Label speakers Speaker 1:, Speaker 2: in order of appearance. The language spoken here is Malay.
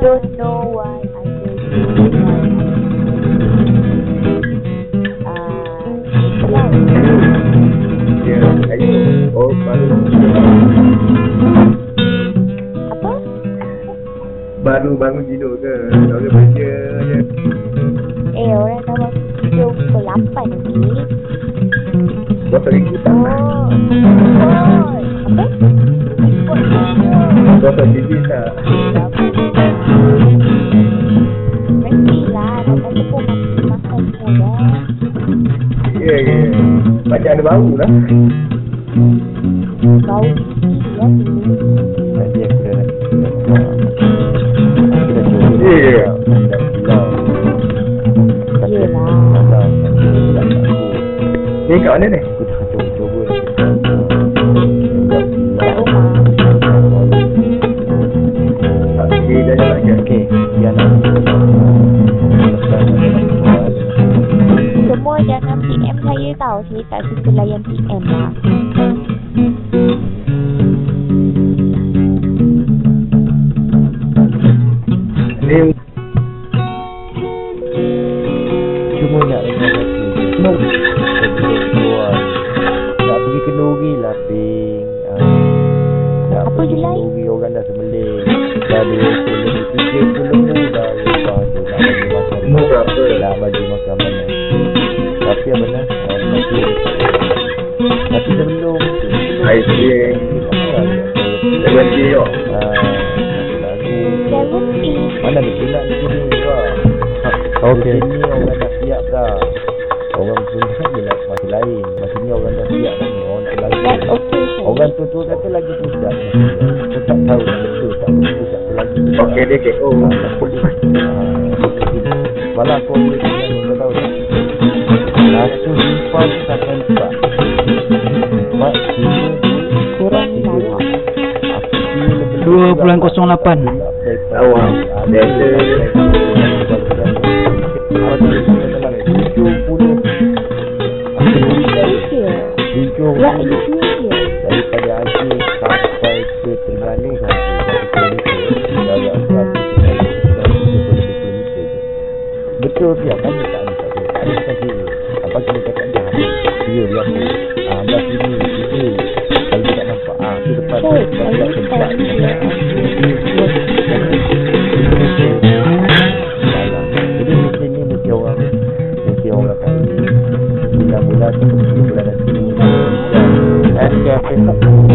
Speaker 1: don't know
Speaker 2: why I don't know why.
Speaker 1: Uh, baru bangun tidur ke? Tak boleh baca je.
Speaker 2: Eh, orang tak bangun tidur pukul 8 lagi.
Speaker 1: Kau tak ikut tak?
Speaker 2: Oh. oh apa?
Speaker 1: Kau tak
Speaker 2: ikut tak?
Speaker 1: Ya, ya. Macam ada bau lah.
Speaker 2: Bau gigi ya tu.
Speaker 3: Tadi aku dah nak Aku dah cuba
Speaker 1: Ya, ya.
Speaker 3: Dah pulau Tapi
Speaker 2: Yelah.
Speaker 3: Malah Aku tak aku
Speaker 1: Ni kat mana ni?
Speaker 3: Aku dah cuba-cuba
Speaker 2: jangan PM saya tau. Saya tak suka layan PM lah.
Speaker 3: Cuma nak dengar satu.
Speaker 1: no.
Speaker 3: Keluar. Nak pergi kenduri lah, Ping. Ah, Nak
Speaker 2: Apa
Speaker 3: pergi kenduri, orang dah sembelih. Dah dua puluh lebih. Tiga puluh lembu dah lepas tu. Nak bagi makan. Nak bagi makan banyak. Tapi apa nak? Ah, Tapi tapi sebelum sebelum
Speaker 1: Ais cream. Seven G oh.
Speaker 3: Ah, lagu. Mana ni pula ni sini juga. Okey. Sini orang dah siap dah. Orang sunat je lah masih lain. Masih ni orang dah siap dah ni. Orang tu lagi.
Speaker 2: Occasion.
Speaker 3: Orang tu tu kata lagi pusat. Aku tak tahu dah betul tak betul satu lagi.
Speaker 1: Okey, dia ke. Oh,
Speaker 3: Malah aku boleh
Speaker 4: 2.08.
Speaker 1: Awak. Biasa.
Speaker 2: Malaysia. Itu Malaysia.
Speaker 3: daripada Aceh sampai ke Terengganu saja satu kilometer jarak satu kilometer betul dia kan jadi mesti orang mesti orang kaya bulan-bulan bulan nanti siapa tak